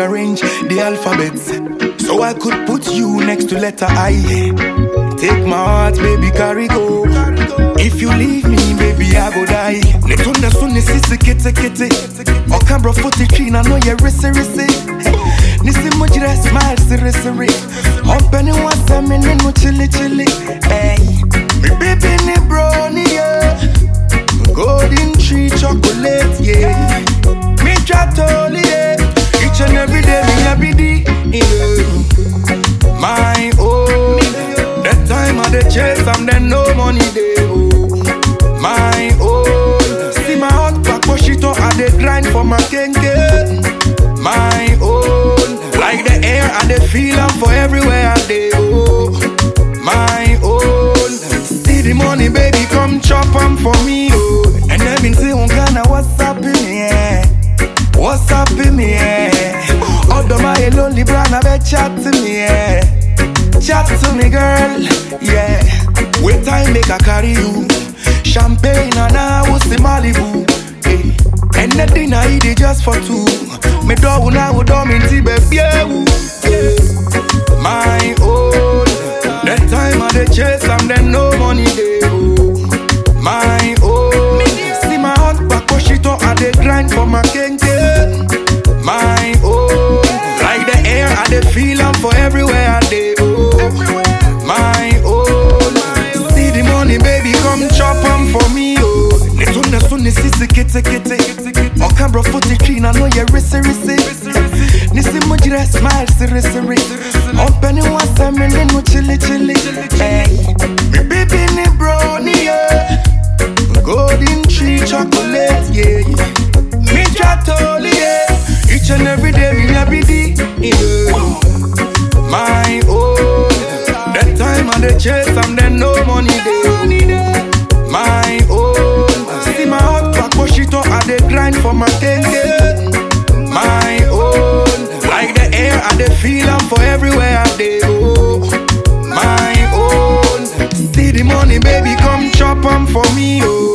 rearrange the alphabet so I could put you next to letter I. Take my heart, baby, carry go. If you leave me, baby, I go die. Netuna sunni sisi kete kete. Okambro footy tree, na no ye risi risi. Nisi mujire smile siri siri. Ompeni wasa me nenu chili chili. Hey, me baby ni brownie yeah. Golden tree chocolate yeah. Me tratoli yeah. Each and every day me happy day yeah. My own. That time I dey chase am, then no money dey oh. My own. Oh. See my hot back poshito, I dey grind for my kenge. My own. Oh. Like the air, I dey feel am for everywhere I dey oh. My own. Oh. See the money, baby, come chop am for me oh. And let me see Ghana, what's up in here? What's up in me? Although my lonely brand, I bet chat to me. Yeah. Chat to me, girl. Yeah. Wait time make I carry you. Champagne and I will see Malibu. Hey. And the dinner I it just for two. Me do now would do me baby. Yeah. My own. That time I dey chase am, then no money. Oh. My own. See my hot back poshito, I dey grind for my kenge. My own. Like the air, I dey feel am for everywhere Okambro footy tree, na no ye risi risi. Nisi mujire smile siri siri. Ompeni wasa me nenu chili chili. Me baby ni brownie yeah. Golden tree chocolate, yeah. Me tratoli, yeah. Each and every day, happy day, yeah. My own. That time I dey chase then no money dey. I dey feel am for everywhere I dey go. My own, see the money, baby, come chop am for me, oh.